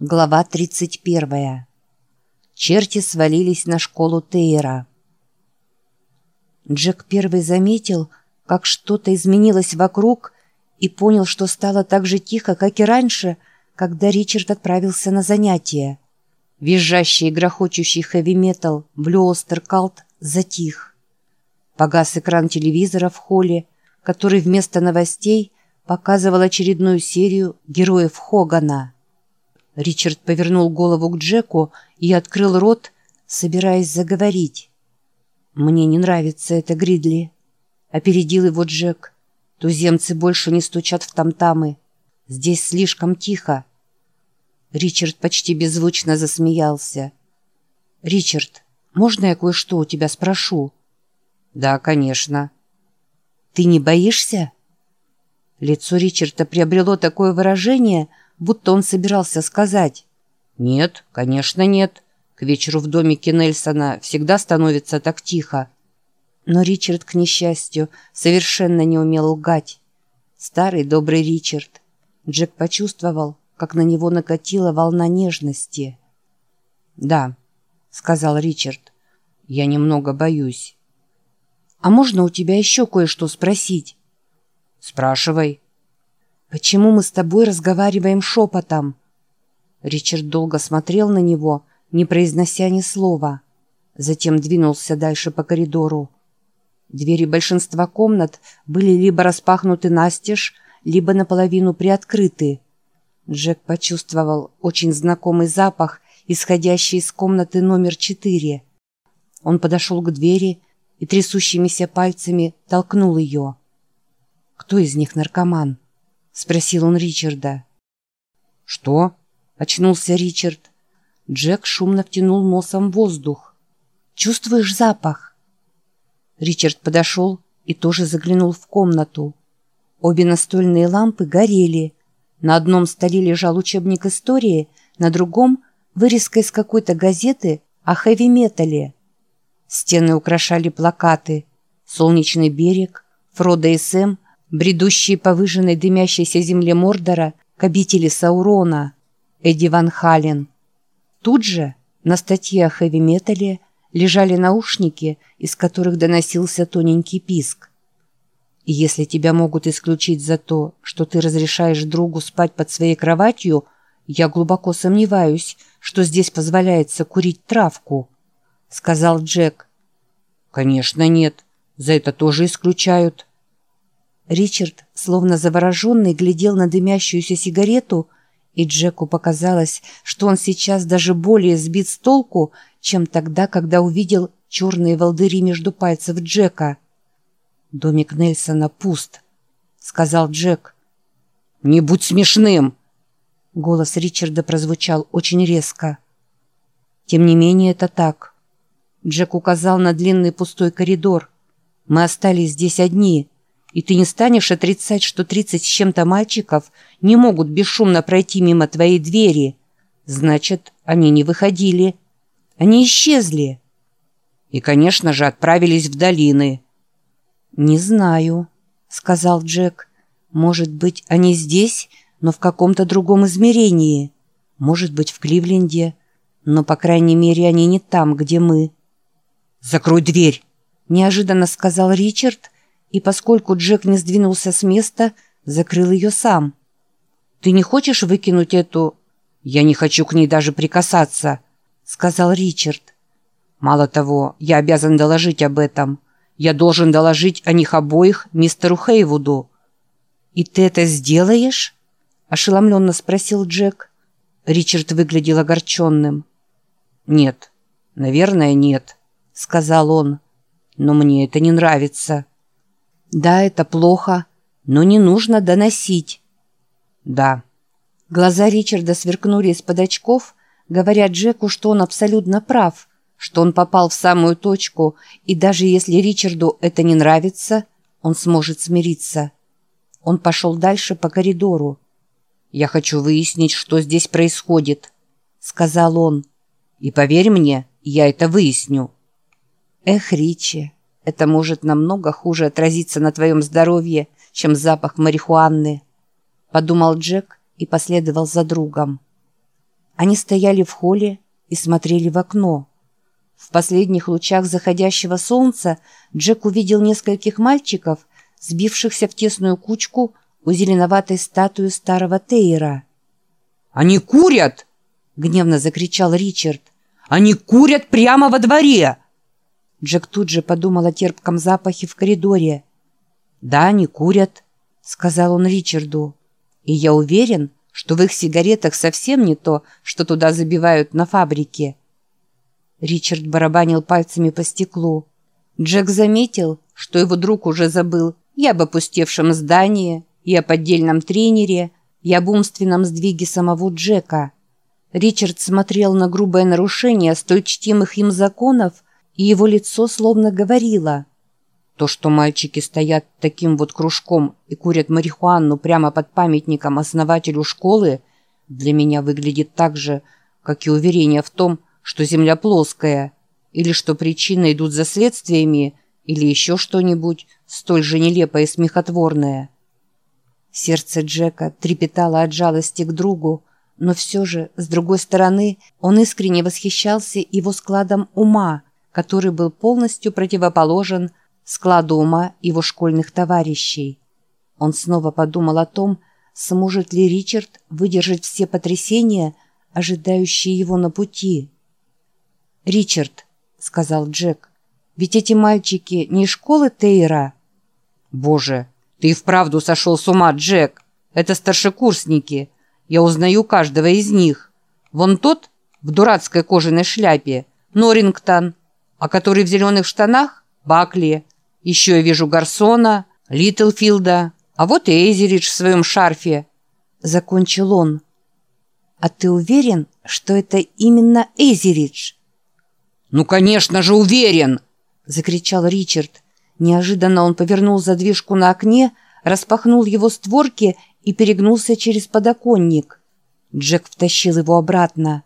Глава 31. Черти свалились на школу Тейра. Джек первый заметил, как что-то изменилось вокруг и понял, что стало так же тихо, как и раньше, когда Ричард отправился на занятия. Визжащий и грохочущий хэви-метал Блюостер Калт затих. Погас экран телевизора в холле, который вместо новостей показывал очередную серию героев Хогана. Ричард повернул голову к Джеку и открыл рот, собираясь заговорить. «Мне не нравится это, Гридли», — опередил его Джек. «Туземцы больше не стучат в тамтамы. Здесь слишком тихо». Ричард почти беззвучно засмеялся. «Ричард, можно я кое-что у тебя спрошу?» «Да, конечно». «Ты не боишься?» Лицо Ричарда приобрело такое выражение, будто он собирался сказать. «Нет, конечно, нет. К вечеру в домике Нельсона всегда становится так тихо». Но Ричард, к несчастью, совершенно не умел лгать. Старый добрый Ричард. Джек почувствовал, как на него накатила волна нежности. «Да», — сказал Ричард, — «я немного боюсь». «А можно у тебя еще кое-что спросить?» «Спрашивай». «Почему мы с тобой разговариваем шепотом?» Ричард долго смотрел на него, не произнося ни слова. Затем двинулся дальше по коридору. Двери большинства комнат были либо распахнуты настежь, либо наполовину приоткрыты. Джек почувствовал очень знакомый запах, исходящий из комнаты номер четыре. Он подошел к двери и трясущимися пальцами толкнул ее. «Кто из них наркоман?» — спросил он Ричарда. «Что?» — очнулся Ричард. Джек шумно втянул носом воздух. «Чувствуешь запах?» Ричард подошел и тоже заглянул в комнату. Обе настольные лампы горели. На одном столе лежал учебник истории, на другом — вырезка из какой-то газеты о хэви-метале. Стены украшали плакаты «Солнечный берег», «Фродо и Сэм», бредущие по выжженной дымящейся земле Мордора к обители Саурона, Эдди Ван Хален. Тут же, на статье о хэви-метале, лежали наушники, из которых доносился тоненький писк. Если тебя могут исключить за то, что ты разрешаешь другу спать под своей кроватью, я глубоко сомневаюсь, что здесь позволяется курить травку», — сказал Джек. «Конечно нет. За это тоже исключают». Ричард, словно завороженный, глядел на дымящуюся сигарету, и Джеку показалось, что он сейчас даже более сбит с толку, чем тогда, когда увидел черные волдыри между пальцев Джека. «Домик Нельсона пуст», — сказал Джек. «Не будь смешным!» Голос Ричарда прозвучал очень резко. «Тем не менее, это так». Джек указал на длинный пустой коридор. «Мы остались здесь одни, и ты не станешь отрицать, что тридцать с чем-то мальчиков не могут бесшумно пройти мимо твоей двери. Значит, они не выходили. Они исчезли. И, конечно же, отправились в долины». «Не знаю», — сказал Джек. «Может быть, они здесь, но в каком-то другом измерении. Может быть, в Кливленде. Но, по крайней мере, они не там, где мы». «Закрой дверь!» — неожиданно сказал Ричард, и, поскольку Джек не сдвинулся с места, закрыл ее сам. «Ты не хочешь выкинуть эту...» «Я не хочу к ней даже прикасаться», — сказал Ричард. «Мало того, я обязан доложить об этом». Я должен доложить о них обоих мистеру Хейвуду». «И ты это сделаешь?» – ошеломленно спросил Джек. Ричард выглядел огорченным. «Нет, наверное, нет», – сказал он. «Но мне это не нравится». «Да, это плохо, но не нужно доносить». «Да». Глаза Ричарда сверкнули из-под очков, говоря Джеку, что он абсолютно прав – что он попал в самую точку, и даже если Ричарду это не нравится, он сможет смириться. Он пошел дальше по коридору. «Я хочу выяснить, что здесь происходит», — сказал он. «И поверь мне, я это выясню». «Эх, Ричи, это может намного хуже отразиться на твоем здоровье, чем запах марихуаны», — подумал Джек и последовал за другом. Они стояли в холле и смотрели в окно. В последних лучах заходящего солнца Джек увидел нескольких мальчиков, сбившихся в тесную кучку у зеленоватой статуи старого Тейра. «Они курят!» — гневно закричал Ричард. «Они курят прямо во дворе!» Джек тут же подумал о терпком запахе в коридоре. «Да, они курят», — сказал он Ричарду. «И я уверен, что в их сигаретах совсем не то, что туда забивают на фабрике». Ричард барабанил пальцами по стеклу. Джек заметил, что его друг уже забыл и об опустевшем здании, и о поддельном тренере, и об умственном сдвиге самого Джека. Ричард смотрел на грубое нарушение столь чтимых им законов, и его лицо словно говорило. То, что мальчики стоят таким вот кружком и курят марихуану прямо под памятником основателю школы, для меня выглядит так же, как и уверение в том, что Земля плоская, или что причины идут за следствиями, или еще что-нибудь столь же нелепое и смехотворное. Сердце Джека трепетало от жалости к другу, но все же, с другой стороны, он искренне восхищался его складом ума, который был полностью противоположен складу ума его школьных товарищей. Он снова подумал о том, сможет ли Ричард выдержать все потрясения, ожидающие его на пути. «Ричард», — сказал Джек, — «ведь эти мальчики не из школы Тейра?» «Боже, ты и вправду сошел с ума, Джек! Это старшекурсники. Я узнаю каждого из них. Вон тот в дурацкой кожаной шляпе, Норрингтон, а который в зеленых штанах — Бакли. Еще я вижу Гарсона, Литлфилда, а вот и Эйзеридж в своем шарфе. Закончил он. А ты уверен, что это именно Эйзеридж? «Ну, конечно же, уверен!» — закричал Ричард. Неожиданно он повернул задвижку на окне, распахнул его створки и перегнулся через подоконник. Джек втащил его обратно.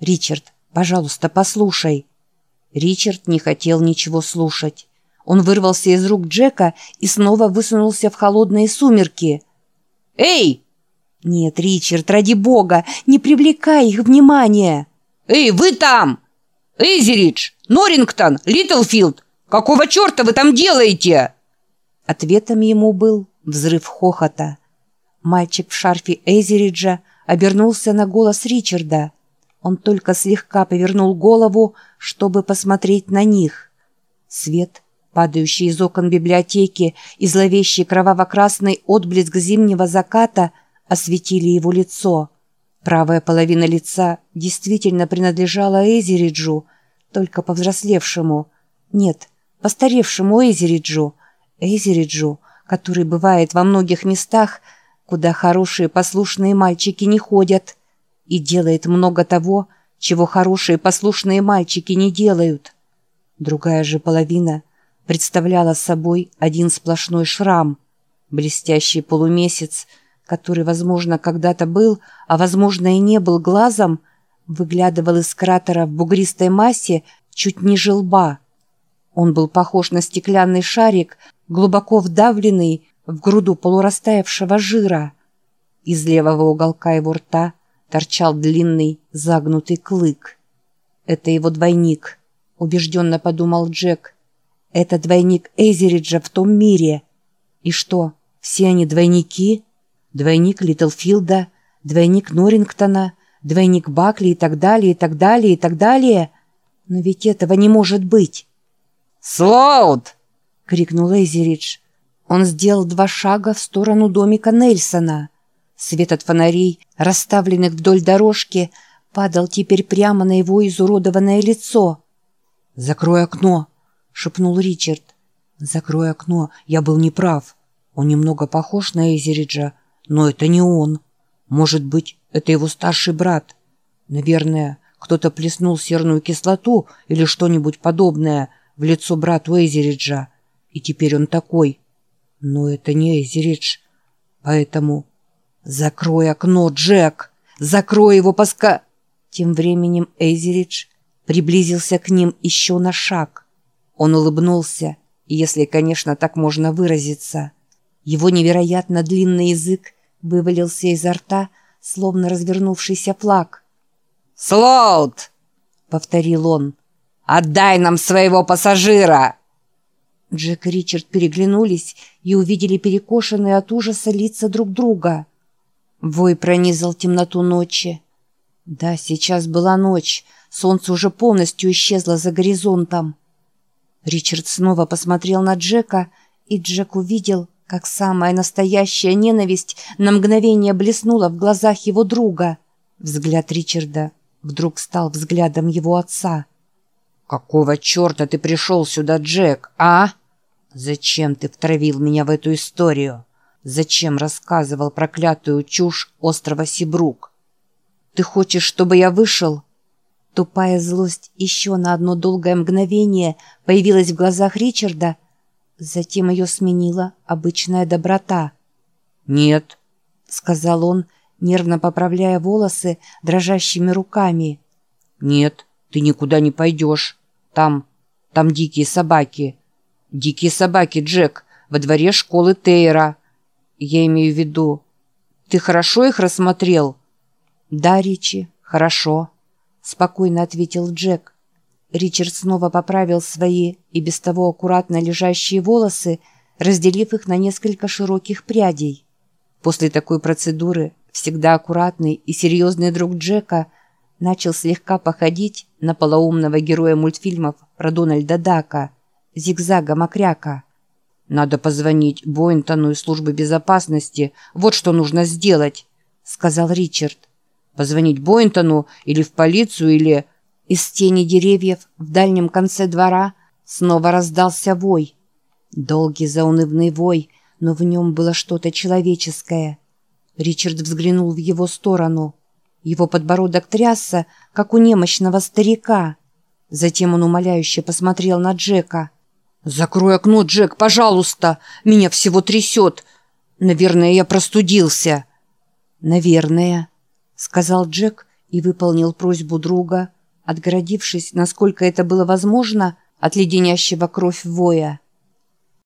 «Ричард, пожалуйста, послушай». Ричард не хотел ничего слушать. Он вырвался из рук Джека и снова высунулся в холодные сумерки. «Эй!» «Нет, Ричард, ради бога, не привлекай их внимания!» «Эй, вы там! Эйзеридж, Норрингтон, Литлфилд! Какого черта вы там делаете?» Ответом ему был взрыв хохота. Мальчик в шарфе Эйзериджа обернулся на голос Ричарда. Он только слегка повернул голову, чтобы посмотреть на них. Свет падающий из окон библиотеки и зловещий кроваво-красный отблеск зимнего заката осветили его лицо. Правая половина лица действительно принадлежала Эйзериджу, только повзрослевшему. Нет, постаревшему Эйзериджу. Эйзериджу, который бывает во многих местах, куда хорошие послушные мальчики не ходят, и делает много того, чего хорошие послушные мальчики не делают. Другая же половина — представляла собой один сплошной шрам, блестящий полумесяц, который, возможно, когда-то был, а, возможно, и не был глазом, выглядывал из кратера в бугристой массе чуть ниже лба. Он был похож на стеклянный шарик, глубоко вдавленный в груду полурастаявшего жира. Из левого уголка его рта торчал длинный загнутый клык. «Это его двойник», — убежденно подумал Джек, это двойник Эйзериджа в том мире. И что, все они двойники? Двойник Литлфилда, двойник Норрингтона, двойник Бакли и так далее, и так далее, и так далее. Но ведь этого не может быть. «Слоуд!» — крикнул Эйзеридж. Он сделал два шага в сторону домика Нельсона. Свет от фонарей, расставленных вдоль дорожки, падал теперь прямо на его изуродованное лицо. «Закрой окно!» — шепнул Ричард. «Закрой окно, я был неправ. Он немного похож на Эйзериджа, но это не он. Может быть, это его старший брат. Наверное, кто-то плеснул серную кислоту или что-нибудь подобное в лицо брату Эйзериджа, и теперь он такой. Но это не Эйзеридж, поэтому... Закрой окно, Джек! Закрой его, поска...» Тем временем Эйзеридж приблизился к ним еще на шаг. Он улыбнулся, если, конечно, так можно выразиться. Его невероятно длинный язык вывалился изо рта, словно развернувшийся флаг. «Слоут!» — повторил он. «Отдай нам своего пассажира!» Джек и Ричард переглянулись и увидели перекошенные от ужаса лица друг друга. Вой пронизал темноту ночи. Да, сейчас была ночь, солнце уже полностью исчезло за горизонтом. Ричард снова посмотрел на Джека, и Джек увидел, как самая настоящая ненависть на мгновение блеснула в глазах его друга. Взгляд Ричарда вдруг стал взглядом его отца. «Какого черта ты пришел сюда, Джек, а?» Зачем ты втравил меня в эту историю? Зачем рассказывал проклятую чушь острова Сибрук? Ты хочешь, чтобы я вышел? Тупая злость еще на одно долгое мгновение появилась в глазах Ричарда, затем ее сменила обычная доброта. «Нет», — сказал он, нервно поправляя волосы дрожащими руками. «Нет, ты никуда не пойдешь. Там, там дикие собаки. Дикие собаки, Джек, во дворе школы Тейра. Я имею в виду... Ты хорошо их рассмотрел? Да, Ричи, хорошо, спокойно ответил Джек. Ричард снова поправил свои и без того аккуратно лежащие волосы, разделив их на несколько широких прядей. После такой процедуры всегда аккуратный и серьезный друг Джека начал слегка походить на полоумного героя мультфильмов про Дональда Дака – зигзага Макряка. «Надо позвонить Боинтону из службы безопасности. Вот что нужно сделать», — сказал Ричард. «Позвонить Боинтону или в полицию, или...» Из тени деревьев в дальнем конце двора снова раздался вой. Долгий заунывный вой, но в нем было что-то человеческое. Ричард взглянул в его сторону. Его подбородок трясся, как у немощного старика. Затем он умоляюще посмотрел на Джека — «Закрой окно, Джек, пожалуйста! Меня всего трясет! Наверное, я простудился!» «Наверное», — сказал Джек и выполнил просьбу друга, отгородившись, насколько это было возможно, от леденящего кровь воя.